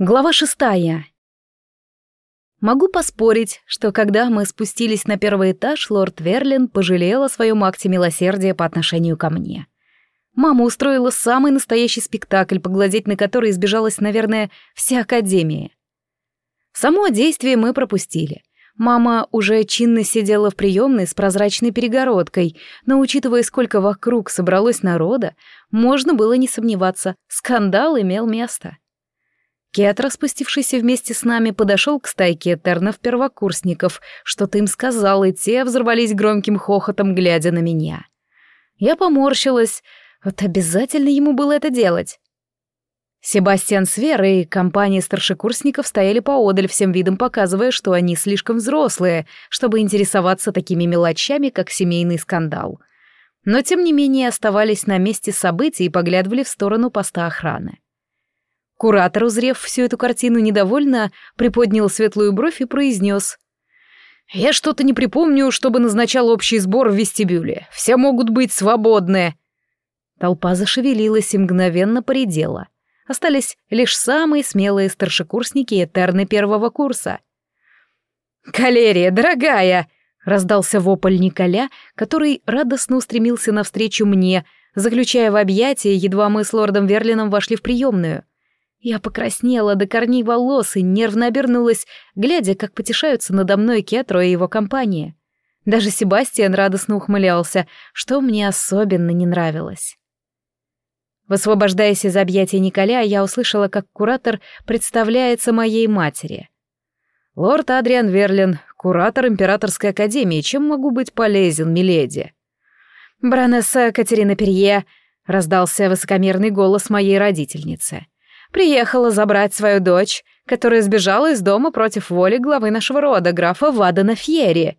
Глава шестая. Могу поспорить, что когда мы спустились на первый этаж, лорд Верлин пожалел о своем акте милосердия по отношению ко мне. Мама устроила самый настоящий спектакль, поглазеть на который избежалась, наверное, вся Академия. Само действие мы пропустили. Мама уже чинно сидела в приемной с прозрачной перегородкой, но, учитывая, сколько вокруг собралось народа, можно было не сомневаться, скандал имел место. — Кетра, спустившийся вместе с нами, подошел к стайке тернов-первокурсников, что-то им сказал, и те взорвались громким хохотом, глядя на меня. Я поморщилась, вот обязательно ему было это делать. Себастьян Свер и компания старшекурсников стояли поодаль, всем видом показывая, что они слишком взрослые, чтобы интересоваться такими мелочами, как семейный скандал. Но тем не менее оставались на месте событий и поглядывали в сторону поста охраны. Куратор, узрев всю эту картину недовольно, приподнял светлую бровь и произнес. «Я что-то не припомню, чтобы назначал общий сбор в вестибюле. Все могут быть свободны». Толпа зашевелилась и мгновенно поредела. Остались лишь самые смелые старшекурсники Этерны первого курса. «Калерия, дорогая!» — раздался вопль Николя, который радостно устремился навстречу мне, заключая в объятия, едва мы с лордом Верлином вошли в приемную — я покраснела до корней волос и нервно обернулась, глядя, как потешаются надо мной Кетро и его компания. Даже Себастьян радостно ухмылялся, что мне особенно не нравилось. Высвобождаясь из объятий Николя, я услышала, как куратор представляется моей матери. «Лорд Адриан Верлин, куратор Императорской Академии, чем могу быть полезен, миледи?» «Бранесса Катерина Перье», — раздался высокомерный голос моей родительницы. Приехала забрать свою дочь, которая сбежала из дома против воли главы нашего рода, графа Вадена Фьери.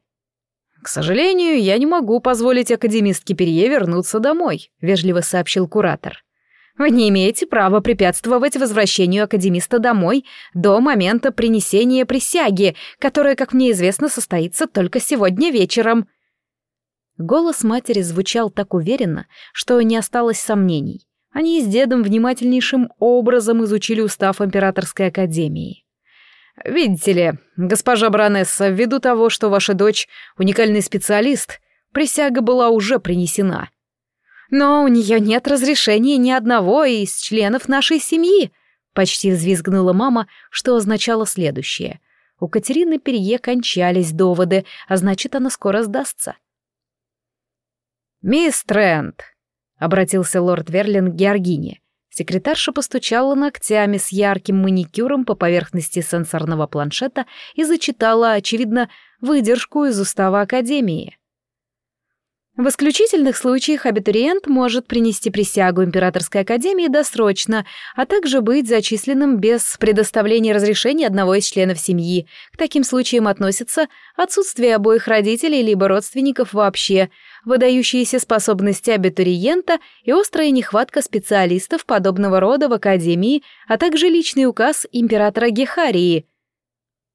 «К сожалению, я не могу позволить академистке Перье вернуться домой», — вежливо сообщил куратор. «Вы не имеете права препятствовать возвращению академиста домой до момента принесения присяги, которая, как мне известно, состоится только сегодня вечером». Голос матери звучал так уверенно, что не осталось сомнений. Они с дедом внимательнейшим образом изучили устав Императорской Академии. «Видите ли, госпожа Бронесса, ввиду того, что ваша дочь — уникальный специалист, присяга была уже принесена. Но у нее нет разрешения ни одного из членов нашей семьи», — почти взвизгнула мама, что означало следующее. У Катерины Перье кончались доводы, а значит, она скоро сдастся. «Мисс Трент», — обратился лорд Верлин к Георгине. Секретарша постучала ногтями с ярким маникюром по поверхности сенсорного планшета и зачитала, очевидно, выдержку из устава Академии. В исключительных случаях абитуриент может принести присягу Императорской Академии досрочно, а также быть зачисленным без предоставления разрешения одного из членов семьи. К таким случаям относятся отсутствие обоих родителей либо родственников вообще, выдающиеся способности абитуриента и острая нехватка специалистов подобного рода в Академии, а также личный указ императора Гехарии.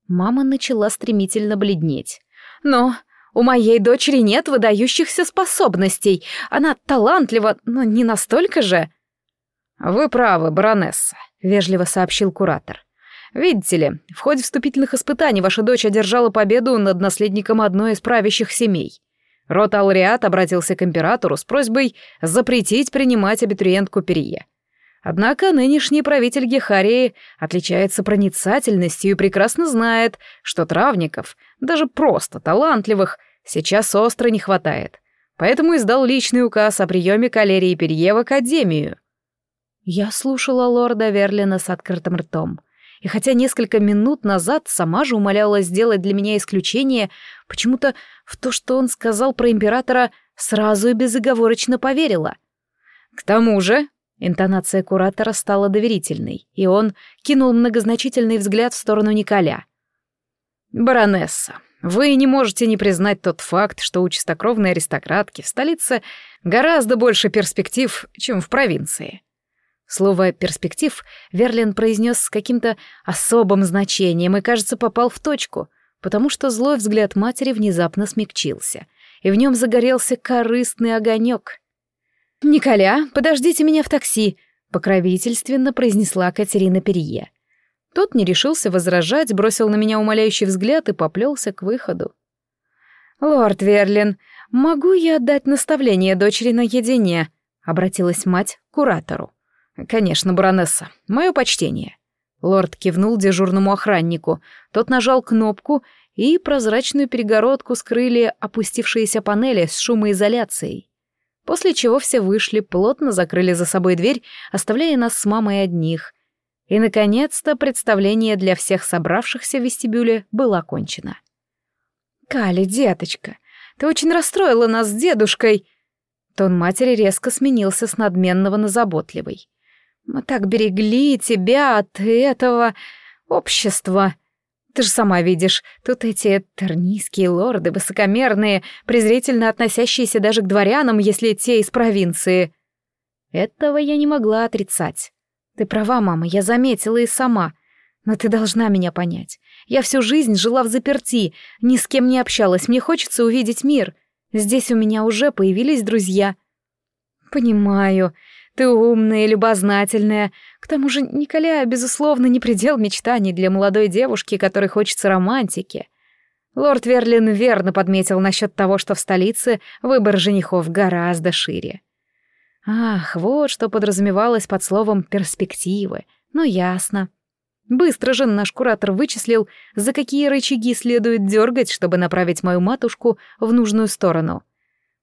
Мама начала стремительно бледнеть. «Но у моей дочери нет выдающихся способностей. Она талантлива, но не настолько же». «Вы правы, баронесса», — вежливо сообщил куратор. «Видите ли, в ходе вступительных испытаний ваша дочь одержала победу над наследником одной из правящих семей. Рот Алриат обратился к императору с просьбой запретить принимать абитуриентку Перье. Однако нынешний правитель Гехарии отличается проницательностью и прекрасно знает, что травников, даже просто талантливых, сейчас остро не хватает. Поэтому издал личный указ о приеме калерии Перье в Академию. Я слушала лорда Верлина с открытым ртом. И хотя несколько минут назад сама же умоляла сделать для меня исключение, почему-то в то, что он сказал про императора, сразу и безоговорочно поверила. К тому же, Интонация куратора стала доверительной, и он кинул многозначительный взгляд в сторону Николя. «Баронесса, вы не можете не признать тот факт, что у чистокровной аристократки в столице гораздо больше перспектив, чем в провинции». Слово «перспектив» Верлин произнес с каким-то особым значением и, кажется, попал в точку, потому что злой взгляд матери внезапно смягчился, и в нем загорелся корыстный огонек. «Николя, подождите меня в такси», — покровительственно произнесла Катерина Перье. Тот не решился возражать, бросил на меня умоляющий взгляд и поплелся к выходу. «Лорд Верлин, могу я отдать наставление дочери наедине?» — обратилась мать к куратору. «Конечно, баронесса. Мое почтение». Лорд кивнул дежурному охраннику. Тот нажал кнопку, и прозрачную перегородку скрыли опустившиеся панели с шумоизоляцией. После чего все вышли, плотно закрыли за собой дверь, оставляя нас с мамой одних. И, наконец-то, представление для всех собравшихся в вестибюле было окончено. «Кали, деточка, ты очень расстроила нас с дедушкой!» Тон матери резко сменился с надменного на заботливый. «Мы так берегли тебя от этого общества!» Ты же сама видишь, тут эти тернийские лорды, высокомерные, презрительно относящиеся даже к дворянам, если те из провинции. Этого я не могла отрицать. Ты права, мама, я заметила и сама. Но ты должна меня понять. Я всю жизнь жила в заперти, ни с кем не общалась, мне хочется увидеть мир. Здесь у меня уже появились друзья. Понимаю, ты умная любознательная. К тому же Николя, безусловно, не предел мечтаний для молодой девушки, которой хочется романтики. Лорд Верлин верно подметил насчет того, что в столице выбор женихов гораздо шире. Ах, вот что подразумевалось под словом «перспективы». Ну, ясно. Быстро же наш куратор вычислил, за какие рычаги следует дергать, чтобы направить мою матушку в нужную сторону.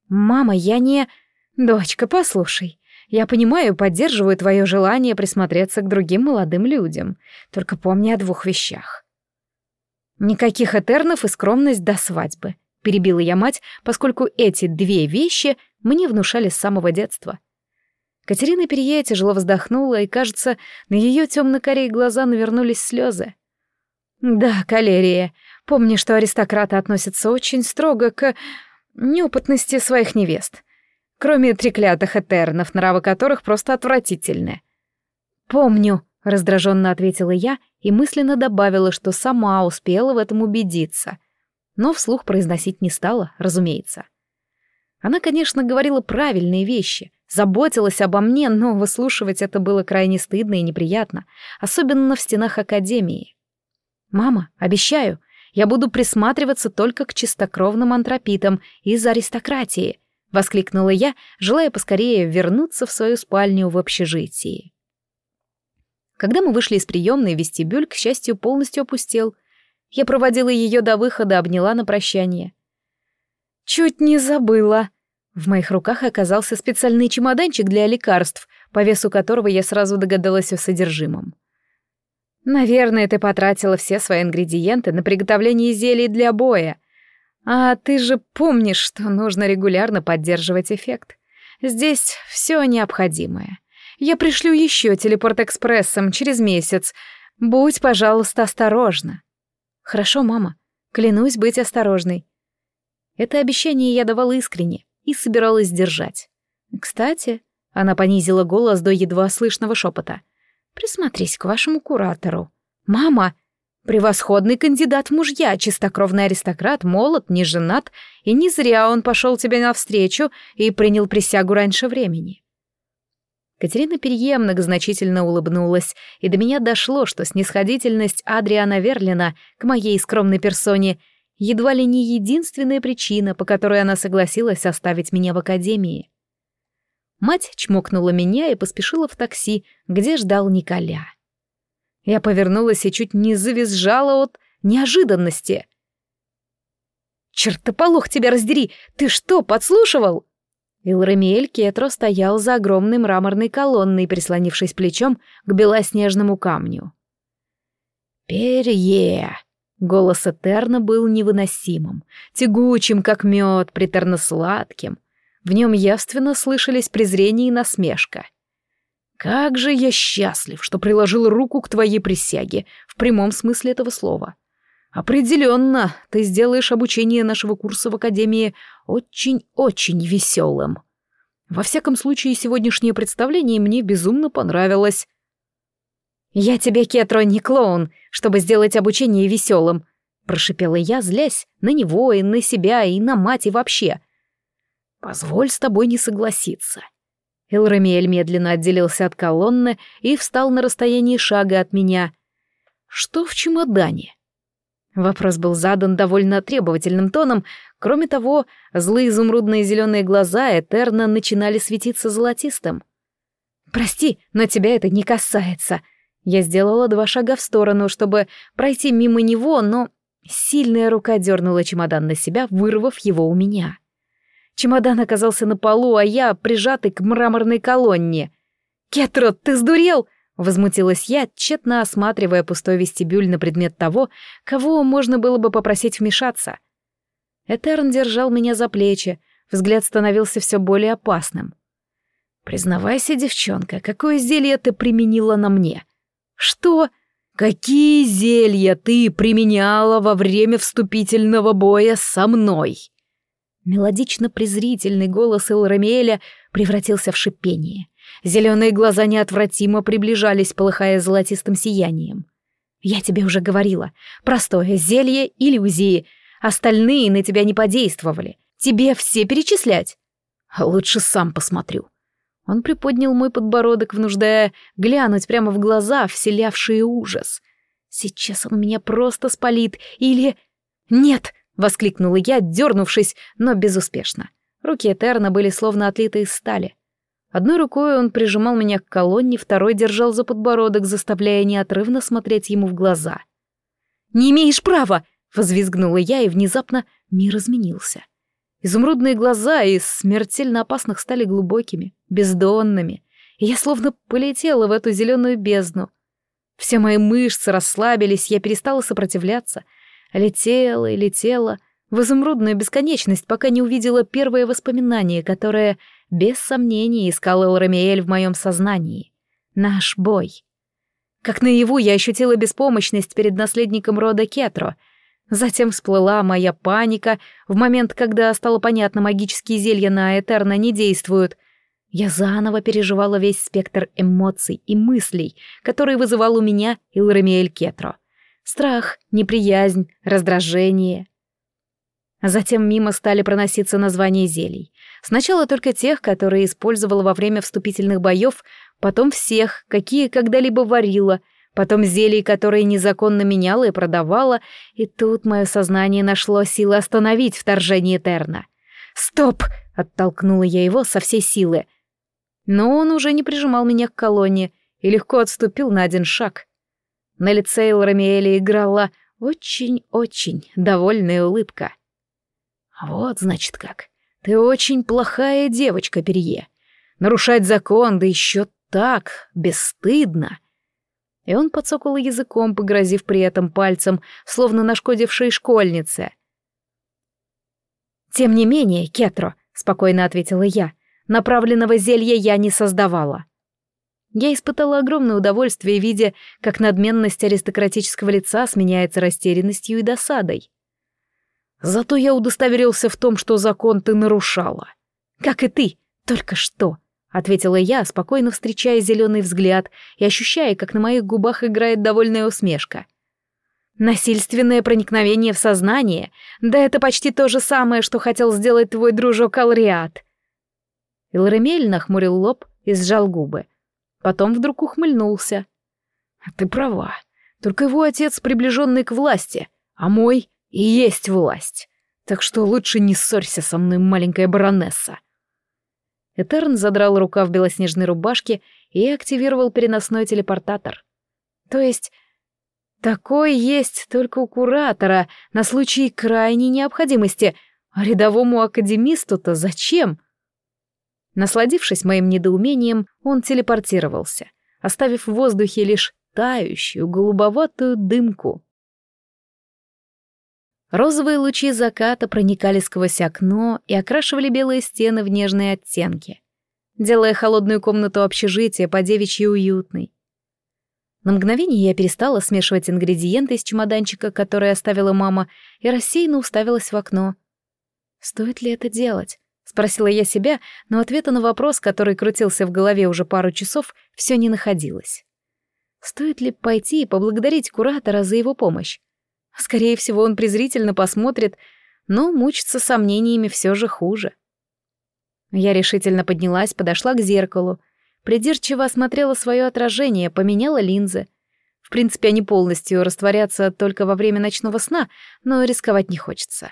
«Мама, я не...» «Дочка, послушай, я понимаю, поддерживаю твое желание присмотреться к другим молодым людям. Только помни о двух вещах. Никаких этернов и скромность до свадьбы. Перебила я мать, поскольку эти две вещи мне внушали с самого детства. Катерина Перье тяжело вздохнула, и, кажется, на ее темно-корей глаза навернулись слезы. «Да, калерия. Помни, что аристократы относятся очень строго к неопытности своих невест кроме треклятых этернов, нравы которых просто отвратительны. «Помню», — раздраженно ответила я и мысленно добавила, что сама успела в этом убедиться. Но вслух произносить не стала, разумеется. Она, конечно, говорила правильные вещи, заботилась обо мне, но выслушивать это было крайне стыдно и неприятно, особенно в стенах Академии. «Мама, обещаю, я буду присматриваться только к чистокровным антропитам из аристократии», — воскликнула я, желая поскорее вернуться в свою спальню в общежитии. Когда мы вышли из приемной, вестибюль, к счастью, полностью опустел. Я проводила ее до выхода, обняла на прощание. «Чуть не забыла!» В моих руках оказался специальный чемоданчик для лекарств, по весу которого я сразу догадалась о содержимом. «Наверное, ты потратила все свои ингредиенты на приготовление зелий для боя», а ты же помнишь, что нужно регулярно поддерживать эффект. Здесь все необходимое. Я пришлю еще телепорт-экспрессом через месяц. Будь, пожалуйста, осторожна. Хорошо, мама. Клянусь быть осторожной. Это обещание я давала искренне и собиралась держать. Кстати, она понизила голос до едва слышного шепота. Присмотрись к вашему куратору. Мама! Превосходный кандидат мужья, чистокровный аристократ, молод, не женат, и не зря он пошел тебе навстречу и принял присягу раньше времени. Катерина Перье многозначительно улыбнулась, и до меня дошло, что снисходительность Адриана Верлина к моей скромной персоне едва ли не единственная причина, по которой она согласилась оставить меня в академии. Мать чмокнула меня и поспешила в такси, где ждал Николя. Я повернулась и чуть не завизжала от неожиданности. «Чертополох тебя раздери! Ты что, подслушивал?» Илрамиэль Кетро стоял за огромной мраморной колонной, прислонившись плечом к белоснежному камню. «Перье!» Голос Этерна был невыносимым, тягучим, как мед, приторно-сладким. В нем явственно слышались презрение и насмешка. Как же я счастлив, что приложил руку к твоей присяге, в прямом смысле этого слова. Определенно, ты сделаешь обучение нашего курса в Академии очень-очень веселым. Во всяком случае, сегодняшнее представление мне безумно понравилось. «Я тебе, Кетро, не клоун, чтобы сделать обучение веселым», прошипела я, злясь на него и на себя, и на мать и вообще. «Позволь с тобой не согласиться. Элрамиэль медленно отделился от колонны и встал на расстоянии шага от меня. Что в чемодане? Вопрос был задан довольно требовательным тоном. Кроме того, злые изумрудные зеленые глаза Этерна начинали светиться золотистым. «Прости, но тебя это не касается». Я сделала два шага в сторону, чтобы пройти мимо него, но сильная рука дернула чемодан на себя, вырвав его у меня. Чемодан оказался на полу, а я прижатый к мраморной колонне. «Кетрот, ты сдурел?» — возмутилась я, тщетно осматривая пустой вестибюль на предмет того, кого можно было бы попросить вмешаться. Этерн держал меня за плечи, взгляд становился все более опасным. «Признавайся, девчонка, какое зелье ты применила на мне?» «Что? Какие зелья ты применяла во время вступительного боя со мной?» Мелодично-презрительный голос Элрамиэля превратился в шипение. Зеленые глаза неотвратимо приближались, полыхая золотистым сиянием. «Я тебе уже говорила. Простое зелье иллюзии. Остальные на тебя не подействовали. Тебе все перечислять?» «Лучше сам посмотрю». Он приподнял мой подбородок, внуждая глянуть прямо в глаза, вселявшие ужас. «Сейчас он меня просто спалит. Или...» «Нет!» Воскликнула я, дернувшись, но безуспешно. Руки Этерна были словно отлиты из стали. Одной рукой он прижимал меня к колонне, второй держал за подбородок, заставляя неотрывно смотреть ему в глаза. «Не имеешь права!» — возвизгнула я, и внезапно мир изменился. Изумрудные глаза из смертельно опасных стали глубокими, бездонными, и я словно полетела в эту зеленую бездну. Все мои мышцы расслабились, я перестала сопротивляться — Летела и летела в изумрудную бесконечность, пока не увидела первое воспоминание, которое, без сомнений, искал Элрамиэль в моем сознании. Наш бой. Как наяву я ощутила беспомощность перед наследником рода Кетро. Затем всплыла моя паника в момент, когда стало понятно, магические зелья на Этерна не действуют. Я заново переживала весь спектр эмоций и мыслей, которые вызывал у меня Илрамиэль Кетро — Страх, неприязнь, раздражение. Затем мимо стали проноситься названия зелий. Сначала только тех, которые использовала во время вступительных боев, потом всех, какие когда-либо варила, потом зелий, которые незаконно меняла и продавала, и тут мое сознание нашло силы остановить вторжение Терна. «Стоп!» — оттолкнула я его со всей силы. Но он уже не прижимал меня к колонне и легко отступил на один шаг. На лице Элрамиэля играла очень-очень довольная улыбка. «Вот, значит, как. Ты очень плохая девочка, Перье. Нарушать закон, да еще так, бесстыдно». И он подсокал языком, погрозив при этом пальцем, словно нашкодившей школьнице. «Тем не менее, Кетро», — спокойно ответила я, — «направленного зелья я не создавала. Я испытала огромное удовольствие, видя, как надменность аристократического лица сменяется растерянностью и досадой. Зато я удостоверился в том, что закон ты нарушала. Как и ты, только что, — ответила я, спокойно встречая зеленый взгляд и ощущая, как на моих губах играет довольная усмешка. Насильственное проникновение в сознание, да это почти то же самое, что хотел сделать твой дружок Алриат. Илремель нахмурил лоб и сжал губы — Потом вдруг ухмыльнулся. «Ты права. Только его отец приближенный к власти, а мой и есть власть. Так что лучше не ссорься со мной, маленькая баронесса». Этерн задрал рука в белоснежной рубашке и активировал переносной телепортатор. То есть, такой есть только у куратора на случай крайней необходимости, а рядовому академисту-то зачем? Насладившись моим недоумением, он телепортировался, оставив в воздухе лишь тающую голубоватую дымку. Розовые лучи заката проникали сквозь окно и окрашивали белые стены в нежные оттенки, делая холодную комнату общежития по девичьи уютной. На мгновение я перестала смешивать ингредиенты из чемоданчика, который оставила мама, и рассеянно уставилась в окно. Стоит ли это делать? Спросила я себя, но ответа на вопрос, который крутился в голове уже пару часов, все не находилось. Стоит ли пойти и поблагодарить куратора за его помощь? Скорее всего, он презрительно посмотрит, но мучиться сомнениями все же хуже. Я решительно поднялась, подошла к зеркалу, придирчиво осмотрела свое отражение, поменяла линзы. В принципе, они полностью растворятся только во время ночного сна, но рисковать не хочется.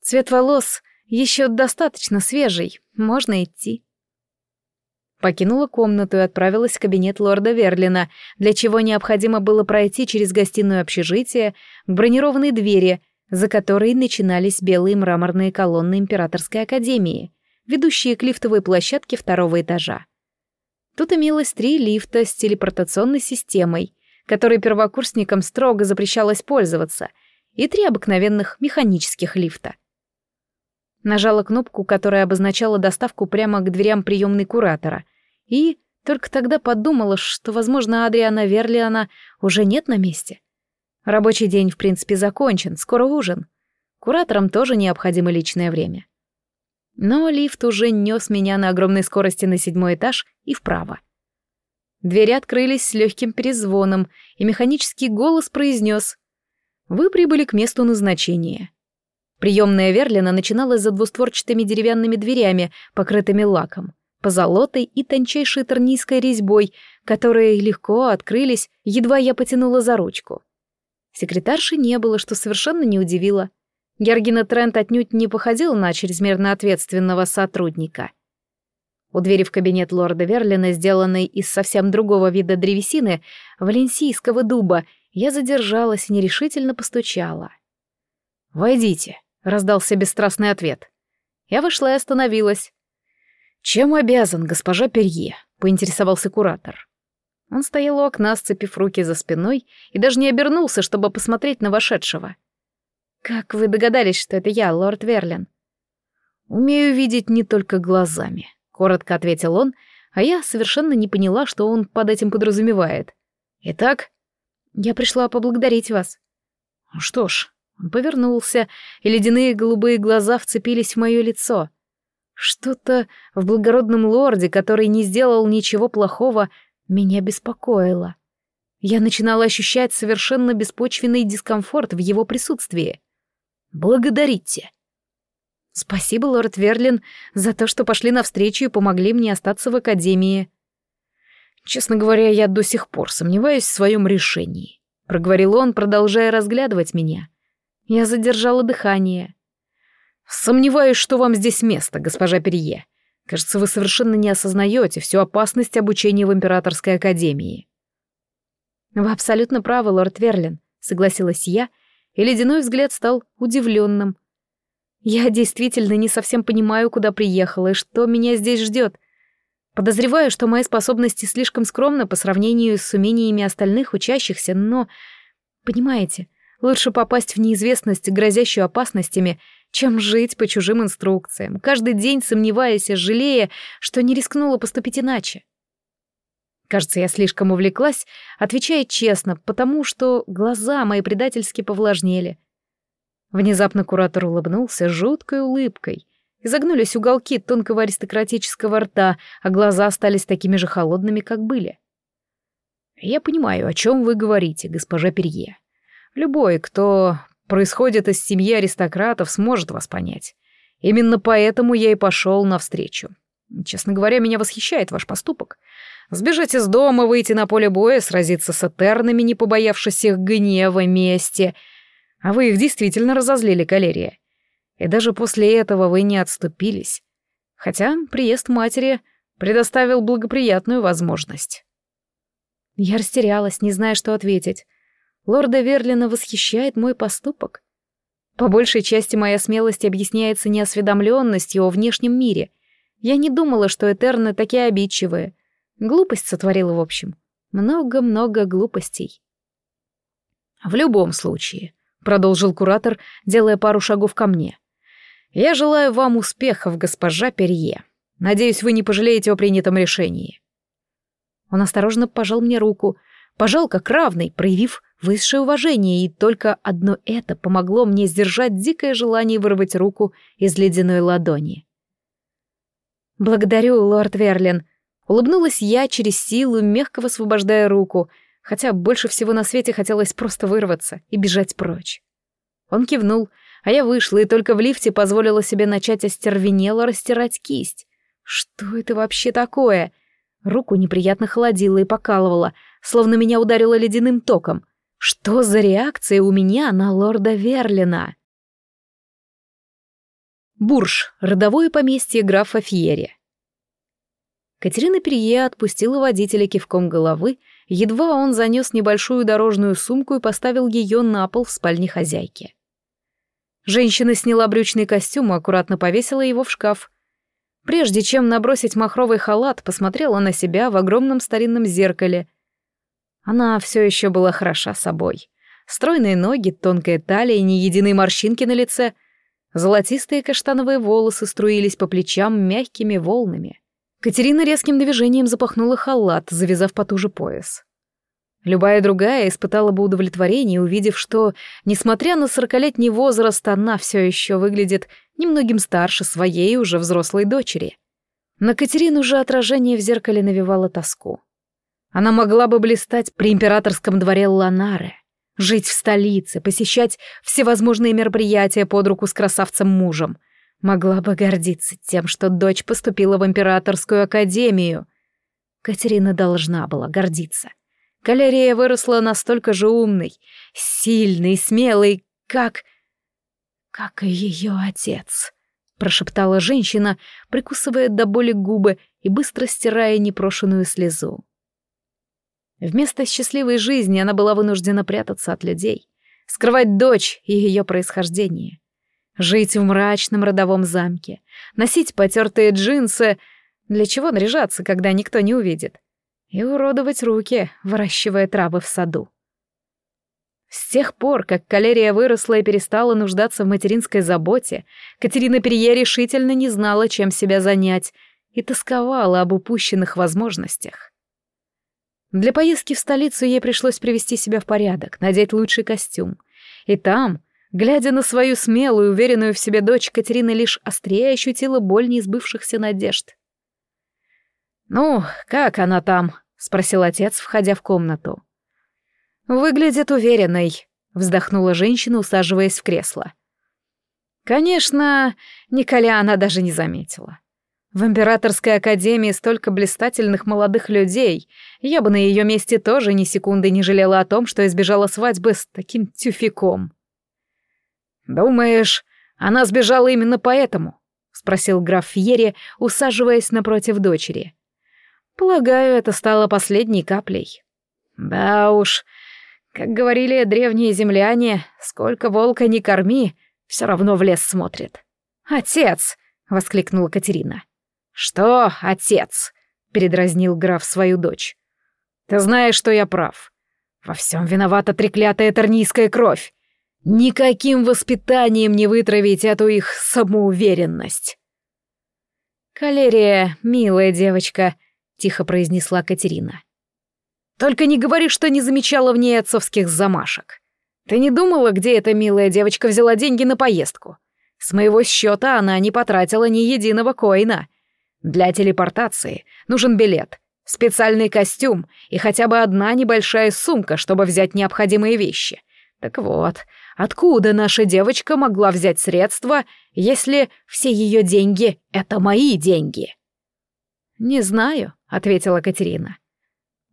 Цвет волос еще достаточно свежий, можно идти. Покинула комнату и отправилась в кабинет лорда Верлина, для чего необходимо было пройти через гостиную общежитие к бронированной двери, за которой начинались белые мраморные колонны Императорской академии, ведущие к лифтовой площадке второго этажа. Тут имелось три лифта с телепортационной системой, которой первокурсникам строго запрещалось пользоваться, и три обыкновенных механических лифта. Нажала кнопку, которая обозначала доставку прямо к дверям приемной куратора, и только тогда подумала, что, возможно, Адриана Верлиана уже нет на месте. Рабочий день, в принципе, закончен, скоро ужин. Кураторам тоже необходимо личное время. Но лифт уже нес меня на огромной скорости на седьмой этаж и вправо. Двери открылись с легким перезвоном, и механический голос произнес «Вы прибыли к месту назначения». Приемная Верлина начиналась за двустворчатыми деревянными дверями, покрытыми лаком, позолотой и тончайшей тернийской резьбой, которые легко открылись, едва я потянула за ручку. Секретарши не было, что совершенно не удивило. Гергина Трент отнюдь не походила на чрезмерно ответственного сотрудника. У двери в кабинет лорда Верлина, сделанной из совсем другого вида древесины, валенсийского дуба, я задержалась и нерешительно постучала. «Войдите», — раздался бесстрастный ответ. Я вышла и остановилась. «Чем обязан госпожа Перье?» — поинтересовался куратор. Он стоял у окна, сцепив руки за спиной, и даже не обернулся, чтобы посмотреть на вошедшего. «Как вы догадались, что это я, лорд Верлин?» «Умею видеть не только глазами», — коротко ответил он, а я совершенно не поняла, что он под этим подразумевает. «Итак?» «Я пришла поблагодарить вас». «Что ж, повернулся, и ледяные голубые глаза вцепились в мое лицо. Что-то в благородном лорде, который не сделал ничего плохого, меня беспокоило. Я начинала ощущать совершенно беспочвенный дискомфорт в его присутствии. «Благодарите!» «Спасибо, лорд Верлин, за то, что пошли навстречу и помогли мне остаться в академии». «Честно говоря, я до сих пор сомневаюсь в своем решении», — проговорил он, продолжая разглядывать меня. Я задержала дыхание. «Сомневаюсь, что вам здесь место, госпожа Перье. Кажется, вы совершенно не осознаете всю опасность обучения в Императорской Академии». «Вы абсолютно правы, лорд Верлин», — согласилась я, и ледяной взгляд стал удивленным. «Я действительно не совсем понимаю, куда приехала и что меня здесь ждет. Подозреваю, что мои способности слишком скромны по сравнению с умениями остальных учащихся, но... Понимаете, Лучше попасть в неизвестность, грозящую опасностями, чем жить по чужим инструкциям, каждый день сомневаясь и жалея, что не рискнула поступить иначе. Кажется, я слишком увлеклась, отвечая честно, потому что глаза мои предательски повлажнели. Внезапно куратор улыбнулся жуткой улыбкой. Изогнулись уголки тонкого аристократического рта, а глаза остались такими же холодными, как были. «Я понимаю, о чем вы говорите, госпожа Перье. Любой, кто происходит из семьи аристократов, сможет вас понять. Именно поэтому я и пошел навстречу. Честно говоря, меня восхищает ваш поступок. Сбежать из дома, выйти на поле боя, сразиться с этернами, не побоявшись их гнева, мести. А вы их действительно разозлили, Калерия. И даже после этого вы не отступились. Хотя приезд матери предоставил благоприятную возможность. Я растерялась, не зная, что ответить. Лорда Верлина восхищает мой поступок. По большей части моя смелость объясняется неосведомленностью о внешнем мире. Я не думала, что Этерны такие обидчивые. Глупость сотворила в общем. Много-много глупостей. «В любом случае», — продолжил куратор, делая пару шагов ко мне, «я желаю вам успехов, госпожа Перье. Надеюсь, вы не пожалеете о принятом решении». Он осторожно пожал мне руку, пожал как равный, проявив высшее уважение, и только одно это помогло мне сдержать дикое желание вырвать руку из ледяной ладони. «Благодарю, лорд Верлин», — улыбнулась я через силу, мягко высвобождая руку, хотя больше всего на свете хотелось просто вырваться и бежать прочь. Он кивнул, а я вышла и только в лифте позволила себе начать остервенело растирать кисть. Что это вообще такое? Руку неприятно холодило и покалывало, словно меня ударило ледяным током. Что за реакция у меня на лорда Верлина? Бурж, родовое поместье графа Фьери. Катерина Перье отпустила водителя кивком головы, едва он занес небольшую дорожную сумку и поставил ее на пол в спальне хозяйки. Женщина сняла брючный костюм и аккуратно повесила его в шкаф. Прежде чем набросить махровый халат, посмотрела на себя в огромном старинном зеркале. Она все еще была хороша собой. Стройные ноги, тонкая талия, ни единой морщинки на лице. Золотистые каштановые волосы струились по плечам мягкими волнами. Катерина резким движением запахнула халат, завязав потуже пояс. Любая другая испытала бы удовлетворение, увидев, что, несмотря на сорокалетний возраст, она все еще выглядит немногим старше своей уже взрослой дочери. На Катерину же отражение в зеркале навевало тоску. Она могла бы блистать при императорском дворе Ланары, жить в столице, посещать всевозможные мероприятия под руку с красавцем-мужем. Могла бы гордиться тем, что дочь поступила в императорскую академию. Катерина должна была гордиться. Калерия выросла настолько же умной, сильной, смелой, как... как и ее отец, прошептала женщина, прикусывая до боли губы и быстро стирая непрошенную слезу. Вместо счастливой жизни она была вынуждена прятаться от людей, скрывать дочь и ее происхождение, жить в мрачном родовом замке, носить потертые джинсы, для чего наряжаться, когда никто не увидит, и уродовать руки, выращивая травы в саду. С тех пор, как калерия выросла и перестала нуждаться в материнской заботе, Катерина Перье решительно не знала, чем себя занять, и тосковала об упущенных возможностях. Для поездки в столицу ей пришлось привести себя в порядок, надеть лучший костюм. И там, глядя на свою смелую, уверенную в себе дочь, Катерина лишь острее ощутила боль неизбывшихся надежд. «Ну, как она там?» — спросил отец, входя в комнату. «Выглядит уверенной», — вздохнула женщина, усаживаясь в кресло. Конечно, Николя она даже не заметила. В императорской академии столько блистательных молодых людей. Я бы на ее месте тоже ни секунды не жалела о том, что избежала свадьбы с таким тюфиком. «Думаешь, она сбежала именно поэтому?» — спросил граф Фьери, усаживаясь напротив дочери. Полагаю, это стало последней каплей. Да уж, как говорили древние земляне, сколько волка не корми, все равно в лес смотрит. «Отец!» — воскликнула Катерина. «Что, отец?» — передразнил граф свою дочь. «Ты знаешь, что я прав. Во всем виновата треклятая тернийская кровь. Никаким воспитанием не вытравить эту их самоуверенность». «Калерия, милая девочка», тихо произнесла Катерина. Только не говори, что не замечала в ней отцовских замашек. Ты не думала, где эта милая девочка взяла деньги на поездку? С моего счета она не потратила ни единого коина. Для телепортации нужен билет, специальный костюм и хотя бы одна небольшая сумка, чтобы взять необходимые вещи. Так вот, откуда наша девочка могла взять средства, если все ее деньги — это мои деньги? Не знаю, ответила Катерина.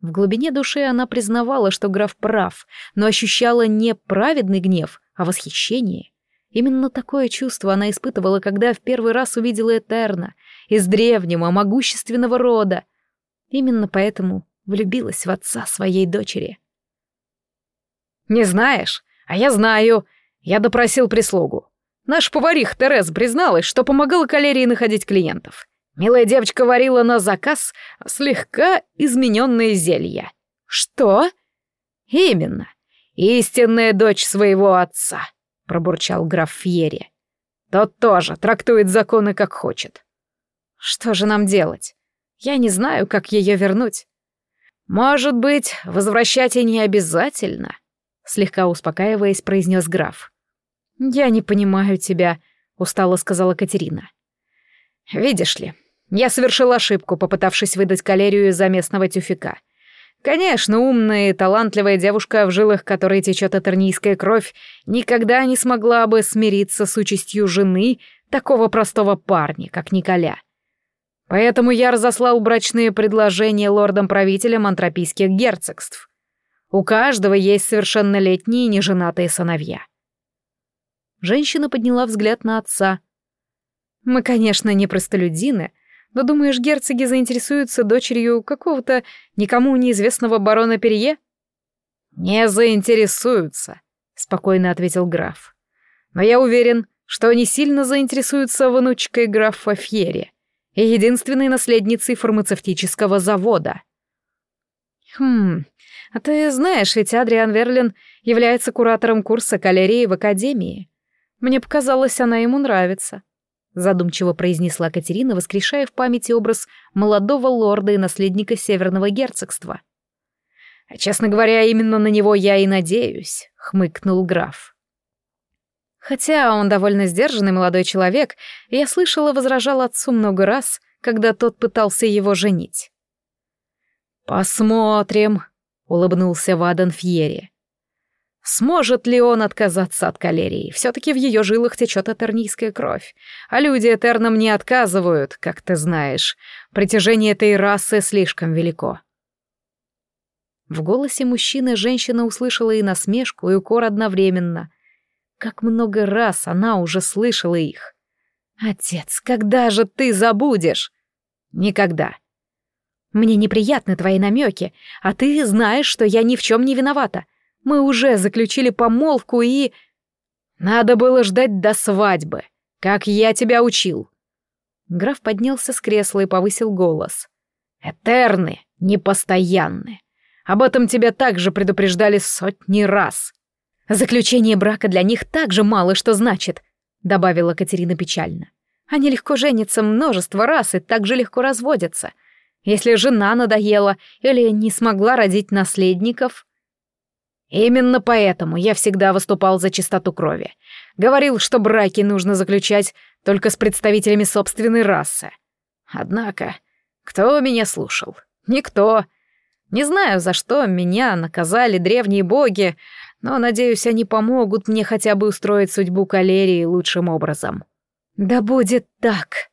В глубине души она признавала, что граф прав, но ощущала не праведный гнев, а восхищение. Именно такое чувство она испытывала, когда в первый раз увидела Этерна из древнего, могущественного рода. Именно поэтому влюбилась в отца своей дочери. «Не знаешь? А я знаю. Я допросил прислугу. Наш поварих Терез призналась, что помогала калерии находить клиентов. Милая девочка варила на заказ слегка измененные зелья. Что? Именно. Истинная дочь своего отца, пробурчал граф Фьери. Тот тоже трактует законы как хочет. Что же нам делать? Я не знаю, как ее вернуть. Может быть, возвращать и не обязательно, слегка успокаиваясь, произнес граф. Я не понимаю тебя, устало сказала Катерина. Видишь ли, я совершил ошибку, попытавшись выдать калерию за местного тюфика. Конечно, умная и талантливая девушка, в жилах которой течет атернийская кровь, никогда не смогла бы смириться с участью жены такого простого парня, как Николя. Поэтому я разослал брачные предложения лордам-правителям антропийских герцогств. У каждого есть совершеннолетние неженатые сыновья. Женщина подняла взгляд на отца. «Мы, конечно, не простолюдины, но думаешь, герцоги заинтересуются дочерью какого-то никому неизвестного барона Перье?» «Не заинтересуются», — спокойно ответил граф. «Но я уверен, что они сильно заинтересуются внучкой графа Фьери и единственной наследницей фармацевтического завода». «Хм, а ты знаешь, ведь Адриан Верлин является куратором курса калерии в Академии. Мне показалось, она ему нравится», — задумчиво произнесла Катерина, воскрешая в памяти образ молодого лорда и наследника Северного герцогства. «А, «Честно говоря, именно на него я и надеюсь», — хмыкнул граф. Хотя он довольно сдержанный молодой человек, я слышала, возражал отцу много раз, когда тот пытался его женить. «Посмотрим», — улыбнулся Вадан Фьери. Сможет ли он отказаться от калерии? Все-таки в ее жилах течет этернийская кровь. А люди этернам не отказывают, как ты знаешь. Притяжение этой расы слишком велико. В голосе мужчины женщина услышала и насмешку, и укор одновременно. Как много раз она уже слышала их. «Отец, когда же ты забудешь?» «Никогда», мне неприятны твои намеки, а ты знаешь, что я ни в чем не виновата. Мы уже заключили помолвку и... Надо было ждать до свадьбы, как я тебя учил. Граф поднялся с кресла и повысил голос. Этерны, непостоянны. Об этом тебя также предупреждали сотни раз. Заключение брака для них также мало что значит, добавила Катерина печально. Они легко женятся множество раз и так же легко разводятся — если жена надоела или не смогла родить наследников. Именно поэтому я всегда выступал за чистоту крови. Говорил, что браки нужно заключать только с представителями собственной расы. Однако, кто меня слушал? Никто. Не знаю, за что меня наказали древние боги, но, надеюсь, они помогут мне хотя бы устроить судьбу калерии лучшим образом. «Да будет так!»